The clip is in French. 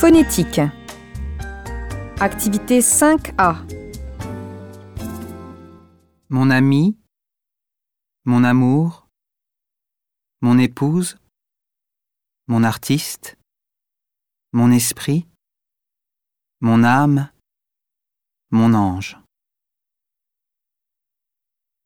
Phonétique. Activité 5A. Mon ami, mon amour, mon épouse, mon artiste, mon esprit, mon âme, mon ange.